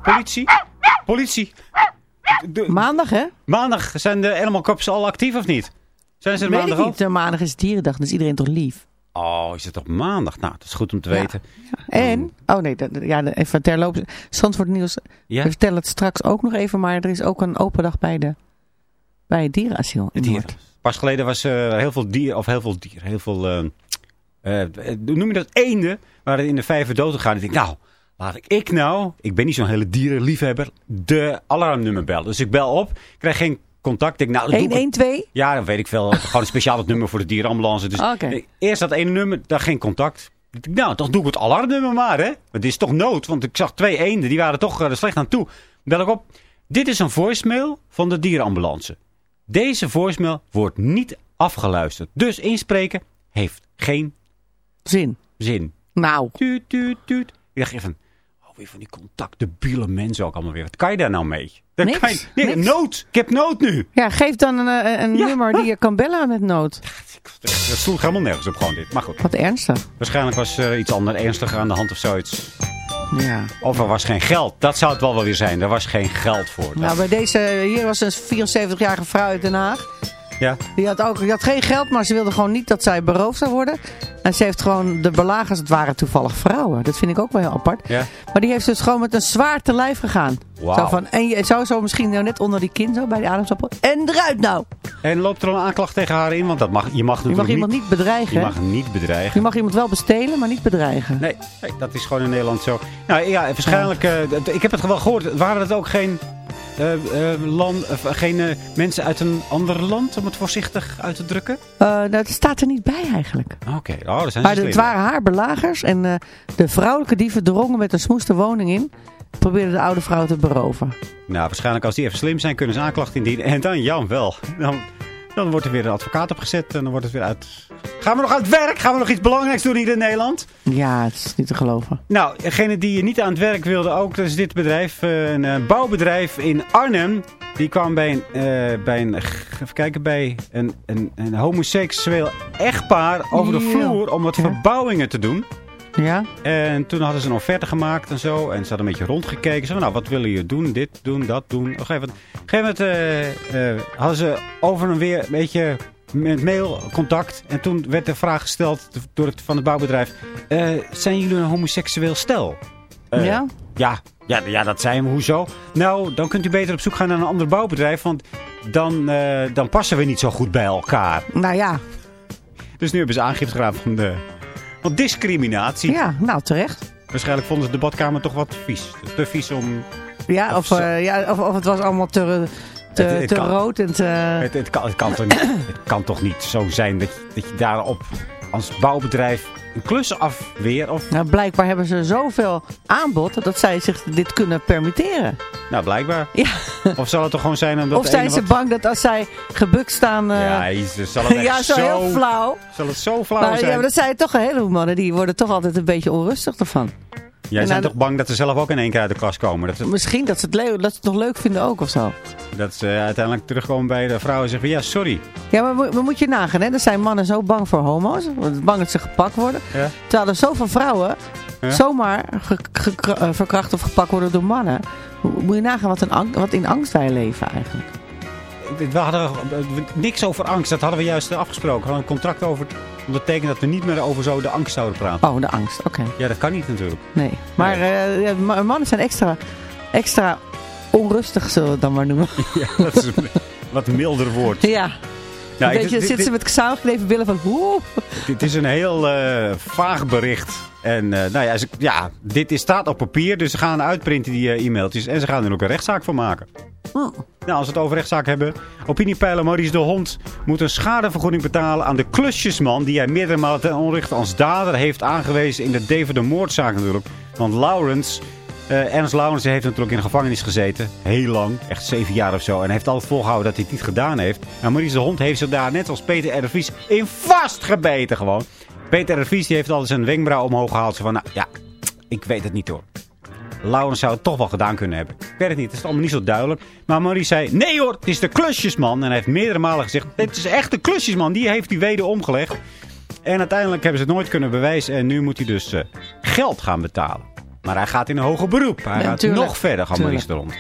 politie? Politie. De- Maandag, hè? maandag zijn de Animal Cups al actief of niet? Zijn ze er Weet maandag ik al? niet. Eh, Maandag is dierendag, dus iedereen toch lief. Oh, is het op maandag? Nou, dat is goed om te Ja. weten. En, oh nee, dat, ja, even terloops. Zandvoort Nieuws, Ja? we vertellen het straks ook nog even, maar er is ook een open dag bij, de, bij het dierenasiel in. Noord. Pas geleden was eh, heel veel dier, of heel veel dier, heel veel, eh, noem je dat, eenden, waren in de vijver dood gegaan. Ik denk, nou, laat ik, nou, ik ben niet zo'n hele dierenliefhebber, de alarmnummer bellen. Dus ik bel op, krijg geen contact. Ik denk, nou, dat doe ik 112? Ja, dan weet ik veel. Gewoon een speciaal het nummer voor de dierenambulance. Dus eerst dat ene nummer, daar geen contact. Nou, toch doe ik het alarmnummer maar, hè. Het is toch nood, want ik zag twee eenden, die waren toch eh, er slecht aan toe. Bel ik op. Dit is een voicemail van de dierenambulance. Deze voicemail wordt niet afgeluisterd. Dus inspreken heeft geen Zin. zin. Nou, Tuut, tuut, tuut. Ik dacht even, weer van die contactdebiele mensen ook allemaal weer. Wat kan je daar nou mee? Daar Niks, kan je- nee, niks. nood. Ik heb nood nu. ja, geef dan een, eh, een Ja. nummer die je kan bellen met nood. Dat sloeg helemaal nergens op gewoon dit. Maar goed. Wat ernstig. Waarschijnlijk was er iets anders ernstiger aan de hand of zoiets. Ja. Of er was geen geld. Dat zou het wel wel weer zijn. Er was geen geld voor. Dat- Nou, bij deze, hier was een 74-jarige vrouw uit Den Haag. Ja? Die had, ook, die had geen geld, maar ze wilde gewoon niet dat zij beroofd zou worden. En ze heeft gewoon de belagers, het waren toevallig vrouwen. Dat vind ik ook wel heel apart. Ja. Maar die heeft dus gewoon met een zwaar te lijf gegaan. Wauw. Zo van, en je zou zo misschien nou net onder die kin zo bij die ademsappel. En eruit nou! En loopt er een aanklacht tegen haar in? Want dat mag, je mag Je natuurlijk mag iemand niet, niet bedreigen. je mag niet bedreigen. Je mag iemand wel bestelen, maar niet bedreigen. Nee, nee, dat is gewoon in Nederland zo. Nou ja, waarschijnlijk... eh, ik heb het wel gehoord. Waren het ook geen, eh, eh, land, geen mensen uit een ander land, om het voorzichtig uit te drukken? Nou, dat staat er niet bij eigenlijk. Oké, oh, dat zijn Maar het waren haar belagers en de vrouwelijke dieven drongen met een smoes de woning in. Probeerden de oude vrouw te beroven. Nou, waarschijnlijk als die even slim zijn, kunnen ze aanklacht indienen. En dan, Jan, wel. Dan, dan wordt er weer een advocaat opgezet en dan wordt het weer uit... Gaan we nog aan het werk? Gaan we nog iets belangrijks doen hier in Nederland? Ja, het is niet te geloven. Nou, degene die niet aan het werk wilde ook, dat is dit bedrijf. eh, Een eh, bouwbedrijf in Arnhem. Die kwam bij een, eh, bij een, even kijken, bij een, een, een homoseksueel echtpaar over de vloer om wat verbouwingen te doen. Ja? En toen hadden ze een offerte gemaakt en zo. En ze hadden een beetje rondgekeken. Ze zeiden, nou, wat willen jullie doen? Dit doen, dat doen. Op een gegeven moment, op een gegeven moment eh, eh, hadden ze over en weer een beetje met mail contact. En toen werd de vraag gesteld door het, van het bouwbedrijf. eh, zijn jullie een homoseksueel stel? Ja? Ja, ja, ja, dat zijn we. Hoezo? Nou, dan kunt u beter op zoek gaan naar een ander bouwbedrijf. Want dan, dan passen we niet zo goed bij elkaar. Nou ja. Dus nu hebben ze aangifte gedaan van, de, discriminatie. Ja, nou terecht. Waarschijnlijk vonden ze de badkamer toch wat vies. Te vies om... Ja, Of eh, ja, of, of het was allemaal te, te, Het- het te kan. rood en te... Het, het, kan, het, kan toch niet, het kan toch niet zo zijn dat je, dat je daarop als bouwbedrijf een klus afweer? Of, Nou, blijkbaar hebben ze zoveel aanbod dat zij zich dit kunnen permitteren. nou, blijkbaar. Ja. Of zal het toch gewoon zijn omdat Of zijn ze wat- bang dat als zij gebukt staan... eh, Ja, jezus, zal het ja, zo, heel flauw. Zal het zo flauw Maar, zijn? ja, maar dat zijn toch een heleboel mannen. Die worden toch altijd een beetje onrustig ervan. Jij en zijn toch bang dat ze zelf ook in één keer uit de klas komen? Dat ze, Misschien dat ze het, dat ze het nog leuk vinden ook of zo. dat ze uiteindelijk terugkomen bij de vrouw en zeggen ja, sorry. Ja, maar maar moet je nagaan, hè? Er zijn mannen zo bang voor homo's. Bang dat ze gepakt worden. Ja. Terwijl er zoveel vrouwen Ja. zomaar eh, verkracht of gepakt worden door mannen. Mo- Moet je nagaan wat, een wat in angst wij leven eigenlijk. We hadden eh, niks over angst. Dat hadden we juist afgesproken. We hadden een contract over ondertekend dat we niet meer over zo de angst zouden praten. Oh, de angst. Oké. Ja, dat kan niet natuurlijk. Nee. Maar eh, mannen zijn extra, extra onrustig, zullen we het dan maar noemen. Ja, dat is een wat milder woord. ja. Nou, Weet je, zitten ze met samengeknepen billen van... Dit is een heel eh, vaag bericht. En eh, nou ja, ze- ja, dit is, staat op papier. Dus ze gaan uitprinten die eh, e-mailtjes. En ze gaan er ook een rechtszaak van maken. Hm. Nou, als we het over rechtszaak hebben. Opiniepeiler Maurice de Hond moet een schadevergoeding betalen aan de klusjesman... die hij meerdere malen ten onrechte als dader heeft aangewezen in de Deventer moordzaak natuurlijk. Want Lawrence... eh, Ernst Lawrence heeft natuurlijk in de gevangenis gezeten. Heel lang. Echt zeven jaar of zo. En heeft altijd volgehouden dat hij het niet gedaan heeft. Maar Maurice de Hond heeft zich daar net als Peter R. in vastgebeten gewoon. Peter R. die heeft altijd zijn wenkbrauw omhoog gehaald. Zo van, nou ja, ik weet het niet hoor. Lawrence zou het toch wel gedaan kunnen hebben. Ik weet het niet, het is allemaal niet zo duidelijk. Maar Maurice zei, nee hoor, het is de klusjesman. En hij heeft meerdere malen gezegd, dit is echt de klusjesman. Die heeft die weder omgelegd. En uiteindelijk hebben ze het nooit kunnen bewijzen. En nu moet hij dus eh, geld gaan betalen. Maar hij gaat in een hoger beroep. Hij Ja, gaat tuurlijk. nog verder, gaan Maurice de Hond.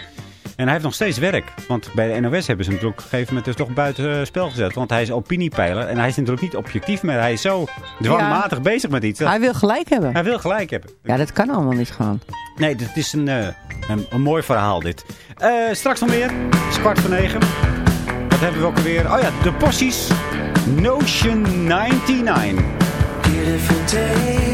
En hij heeft nog steeds werk. Want bij de NOS hebben ze hem natuurlijk op een gegeven moment dus toch buiten eh, spel gezet. Want hij is opiniepeiler. En hij is natuurlijk niet objectief meer. Hij is zo dwangmatig bezig met iets. Hij wil gelijk hebben. hij wil gelijk hebben. Ja, dat kan allemaal niet gewoon. Nee, dit is een, eh, een, een mooi verhaal dit. Eh, straks nog meer. Het is kwart voor negen. Wat hebben we ook alweer? Oh ja, de Possies. Notion 99. Beautiful day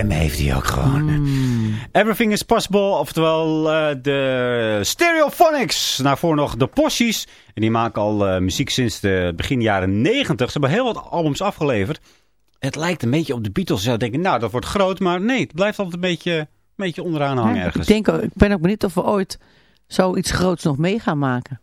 Stem, heeft hij ook gewoon. Everything is Possible, oftewel eh, de Stereophonics. Daarvoor nog de Possies. En die maken al eh, muziek sinds de begin jaren 90. Ze hebben heel wat albums afgeleverd. Het lijkt een beetje op de Beatles. Je zou denken, nou dat wordt groot, maar nee, het blijft altijd een beetje, een beetje onderaan hangen Ja, ergens. ik, denk, ook- ik ben ook benieuwd of we ooit zoiets groots nog mee gaan maken.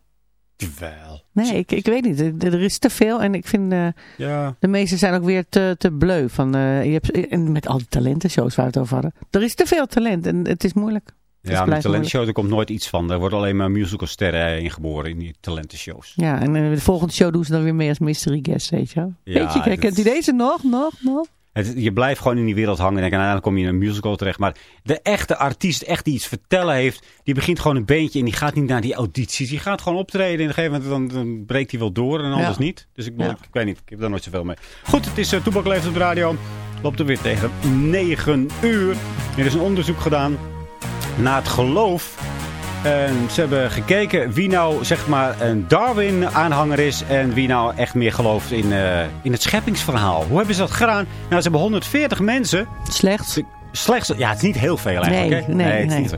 Wel. Nee, ik, ik weet niet. Er, er is te veel en ik vind eh, Ja, de meeste zijn ook weer te, te bleu. Van, eh, je hebt, en met al die talentenshows waar we het over hadden. Er is te veel talent en het is moeilijk. Het ja met blijft talentshow er komt nooit iets van. Er worden alleen maar musicalsterren ingeboren in die talentenshows. Ja, en eh, de volgende show doen ze dan weer mee als mystery guest, weet je wel. Ja, weet je, herkent dat- u deze nog, nog, nog? Het, je blijft gewoon in die wereld hangen en uiteindelijk kom je in een musical terecht. Maar de echte artiest, echt die iets vertellen heeft, die begint gewoon een beentje en die gaat niet naar die audities. Die gaat gewoon optreden en op een gegeven moment dan, dan breekt hij wel door en anders Ja. niet. Dus ik, Ja. ik, weet niet, ik heb daar nooit zoveel mee. Goed, het is uh, Toebak op de radio. Loopt er weer tegen 9 uur. Er is een onderzoek gedaan naar het geloof. En ze hebben gekeken wie nou zeg maar een Darwin-aanhanger is en wie nou echt meer gelooft in, eh, in het scheppingsverhaal. Hoe hebben ze dat gedaan? Nou, ze hebben 140 mensen. Slechts. Slechts, ja, het is niet heel veel eigenlijk. Nee, hè? nee, het is nee. niet zo.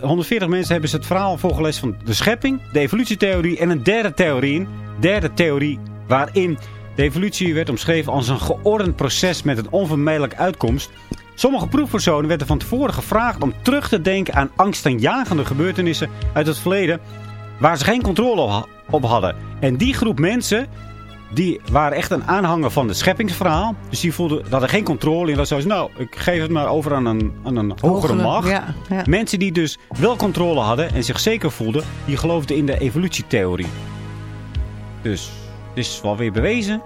Eh, 140 mensen hebben ze het verhaal voorgelezen van de schepping, de evolutietheorie en een derde theorie. Derde theorie waarin de evolutie werd omschreven als een geordend proces met een onvermijdelijke uitkomst. Sommige proefpersonen werden van tevoren gevraagd om terug te denken aan angstaanjagende gebeurtenissen uit het verleden waar ze geen controle op ha- op hadden. En die groep mensen, die waren echt een aanhanger van het scheppingsverhaal. Dus die voelden, dat hadden geen controle in. Dat zoals, nou, ik geef het maar over aan een, aan een hogere, macht. Ja, ja. Mensen die dus wel controle hadden en zich zeker voelden, die geloofden in de evolutietheorie. Dus het is wel weer bewezen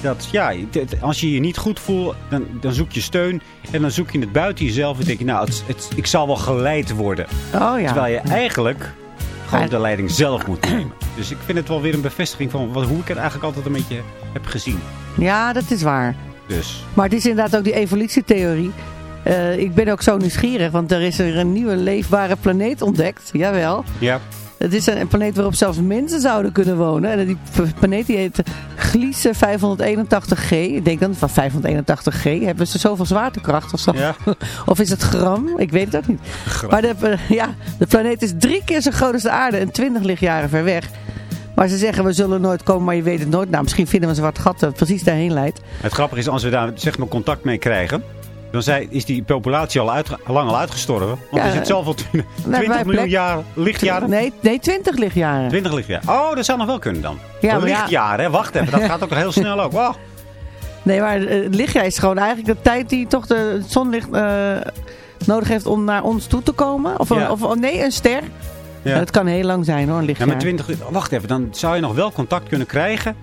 dat ja, als je je niet goed voelt, dan, dan zoek je steun. En dan zoek je het buiten jezelf en denk je, nou, het, het- ik zal wel geleid worden. Oh ja. Terwijl je eigenlijk gewoon de leiding zelf moet nemen. Dus ik vind het wel weer een bevestiging van wat, hoe ik het eigenlijk altijd een beetje heb gezien. Ja, dat is waar. Dus Maar het is inderdaad ook die evolutietheorie. Eh, ik ben ook zo nieuwsgierig, want er is er een nieuwe leefbare planeet ontdekt. Jawel. ja, Het is een, planeet waarop zelfs mensen zouden kunnen wonen. En die planeet die heet Gliese 581g. Ik denk dan van 581g. Hebben ze zoveel zwaartekracht of zo? ja. Of is het gram? Ik weet het ook niet. Maar de, eh, ja, de planeet is drie keer zo groot als de aarde en 20 lichtjaren ver weg. Maar ze zeggen we zullen nooit komen, maar je weet het nooit. Nou, misschien vinden we een zwart gat dat precies daarheen leidt. Het grappige is, als we daar zeg maar contact mee krijgen... dan zijn, is die populatie al, uit, lang al uitgestorven. Want Ja, er zit zoveel... 20 wij miljoen plek- jaar lichtjaren? Nee, nee 20 lichtjaren. 20 lichtjaren. Oh, dat zou nog wel kunnen dan. Ja, ja. lichtjaren, hè? Wacht even. Dat gaat ook heel snel ook. Wow. Nee, maar eh, het lichtjaar is gewoon eigenlijk de tijd die toch de, het zonlicht eh, nodig heeft om naar ons toe te komen. Of, een- Ja. of oh, nee, een ster. Ja. Ja, dat kan heel lang zijn hoor, een Ja, lichtjaar. maar 20, wacht even, dan zou je nog wel contact kunnen krijgen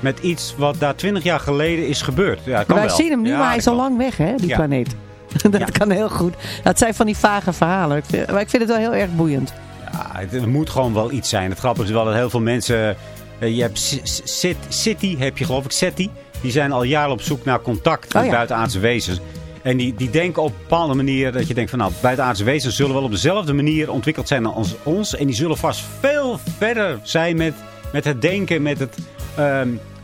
met iets wat daar 20 jaar geleden is gebeurd. Ja, kan Wij wel. zien hem nu, Ja, maar hij is al lang weg, hè, die Ja. planeet. dat Ja. kan heel goed. Dat zijn van die vage verhalen. Ik vind- maar ik vind het wel heel erg boeiend. Ja, het, moet gewoon wel iets zijn. Het grappige is wel dat heel veel mensen... eh, je hebt C- C- Cit- City, heb je geloof ik, SETI. Die zijn al jaren op zoek naar contact met Oh ja. buitenaardse wezens. En die, die denken op een bepaalde manier dat je denkt van nou, buitenaardse wezens zullen wel op dezelfde manier ontwikkeld zijn als ons. En die zullen vast veel verder zijn met, met het denken, met het,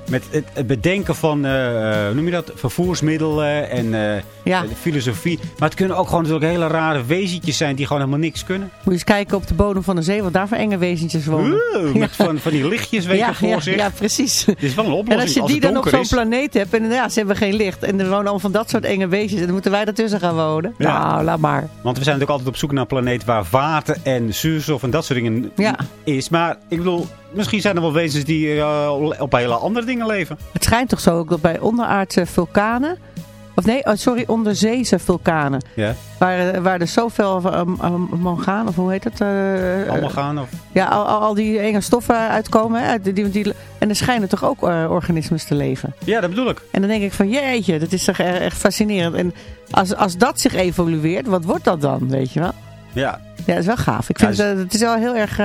met het, het bedenken van, eh, eh, hoe noem je dat, vervoersmiddelen en eh, Ja. de filosofie. Maar het kunnen ook gewoon natuurlijk hele rare wezentjes zijn die gewoon helemaal niks kunnen. Moet je eens kijken op de bodem van de zee, wat daar voor enge wezentjes wonen. Met van, van die lichtjes weet je ja, voor ja, zich. ja, precies. Het is wel een En oplossing als je als die dan op zo'n planeet hebt en ja, ze hebben geen licht. En er wonen allemaal van dat soort enge wezens. En dan moeten wij ertussen gaan wonen. Nou, laat maar. Want we zijn natuurlijk altijd op zoek naar een planeet waar water en zuurstof en dat soort dingen is. Maar ik bedoel, misschien zijn er wel wezens die eh, op hele andere dingen leven. Het schijnt toch zo ook dat bij onderaardse vulkanen... Of nee, oh, sorry, onderzeese vulkanen. Ja, Waar, waar er zoveel um, um, mangaan, of hoe heet het? allemaal gaan. Of... Ja, al, al, die enge stoffen uitkomen. Hè, die, die, en er schijnen toch ook eh, organismes te leven. Ja, dat bedoel ik. En dan denk ik van, jeetje, dat is toch e- echt fascinerend. En als, als dat zich evolueert, wat wordt dat dan, weet je wel? Ja, Ja, dat is wel gaaf. Ik Ja, vind dus- het, eh, het is wel heel erg...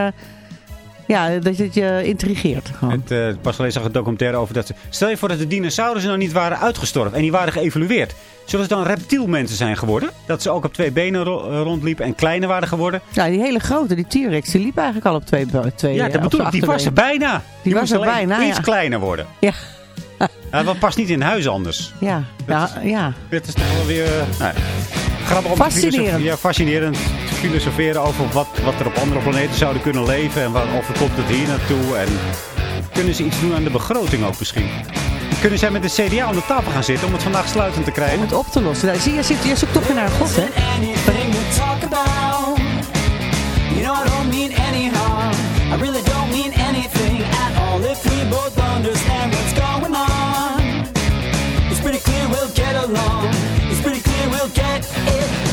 ja, dat het je intrigeert. Gewoon. het, eh pas alleen zag een documentaire over dat ze... Stel je voor dat de dinosaurussen nou niet waren uitgestorven en die waren geëvolueerd. Zullen ze dan reptielmensen zijn geworden? Dat ze ook op twee benen ro- eh, rondliepen en kleiner waren geworden? Ja, die hele grote, die T-Rex, die liep eigenlijk al op twee, twee Ja, eh, dat op bedoel ik. Die was er bijna. Die was moest er bijna, iets ja. kleiner worden. Ja. Dat past niet in huis anders. Ja, ja, ja. Het is toch wel weer... eh, nou, grappig om te Fascinerend. Ja, fascinerend te filosoferen over wat, wat er op andere planeten zouden kunnen leven. En waar, of komt het hier naartoe. En kunnen ze iets doen aan de begroting ook misschien? Kunnen zij met de CDA om de tafel gaan zitten om het vandaag sluitend te Om krijgen? het op te lossen. Nou, zie je, zit, je zoekt toch weer naar God, hè? You know, I don't mean any harm. I really don't mean anything at all. If we both understand it.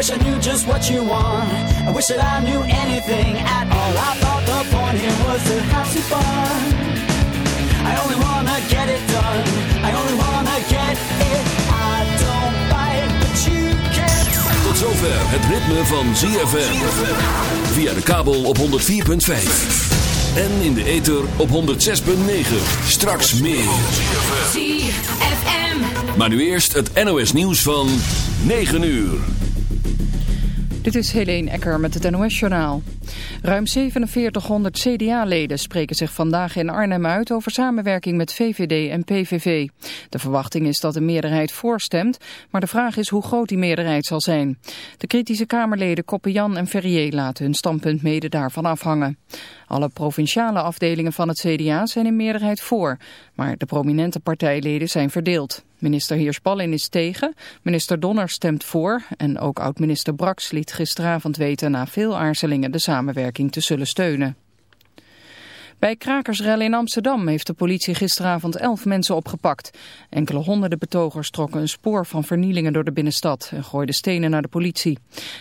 Wish I knew just what you want. I wish that I knew anything at all. I thought the point here was to have some fun. I only wanna get it done. I only wanna get it. I don't bite, but you can't. Tot zover het ritme van ZFM. Via de kabel op 104.5. En in de ether op 106.9. Straks meer. ZFM. Maar nu eerst het NOS nieuws van 9 uur. Dit is Helene Ecker met het NOS-journaal. Ruim 4700 CDA-leden spreken zich vandaag in Arnhem uit over samenwerking met VVD en PVV. De verwachting is dat de meerderheid voorstemt, maar de vraag is hoe groot die meerderheid zal zijn. De kritische Kamerleden Koppenjan en Ferrier laten hun standpunt mede daarvan afhangen. Alle provinciale afdelingen van het CDA zijn in meerderheid voor, maar de prominente partijleden zijn verdeeld. Minister Heerspallin is tegen, minister Donner stemt voor en ook oud-minister Brax liet gisteravond weten na veel aarzelingen de samenwerking te zullen steunen. Bij krakersrellen in Amsterdam heeft de politie gisteravond elf mensen opgepakt. Enkele honderden betogers trokken een spoor van vernielingen door de binnenstad en gooiden stenen naar de politie.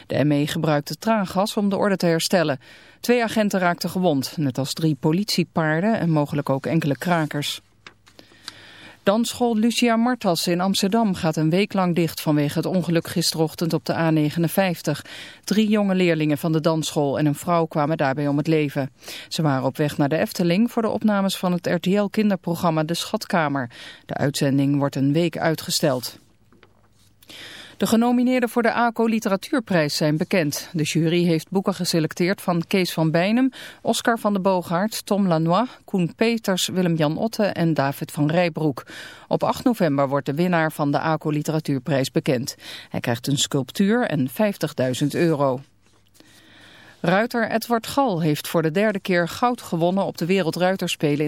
De ME gebruikte traangas om de orde te herstellen. Twee agenten raakten gewond, net als drie politiepaarden en mogelijk ook enkele krakers. Dansschool Lucia Martas in Amsterdam gaat een week lang dicht vanwege het ongeluk gisterochtend op de A59. Drie jonge leerlingen van de dansschool en een vrouw kwamen daarbij om het leven. Ze waren op weg naar de Efteling voor de opnames van het RTL-kinderprogramma De Schatkamer. De uitzending wordt een week uitgesteld. De genomineerden voor de ACO Literatuurprijs zijn bekend. De jury heeft boeken geselecteerd van Kees van Bijnem, Oscar van de Boogaard, Tom Lanois, Koen Peters, Willem-Jan Otte en David van Rijbroek. Op 8 november wordt de winnaar van de ACO Literatuurprijs bekend. Hij krijgt een sculptuur en 50.000 euro. Ruiter Edward Gal heeft voor de derde keer goud gewonnen op de Wereldruiterspelen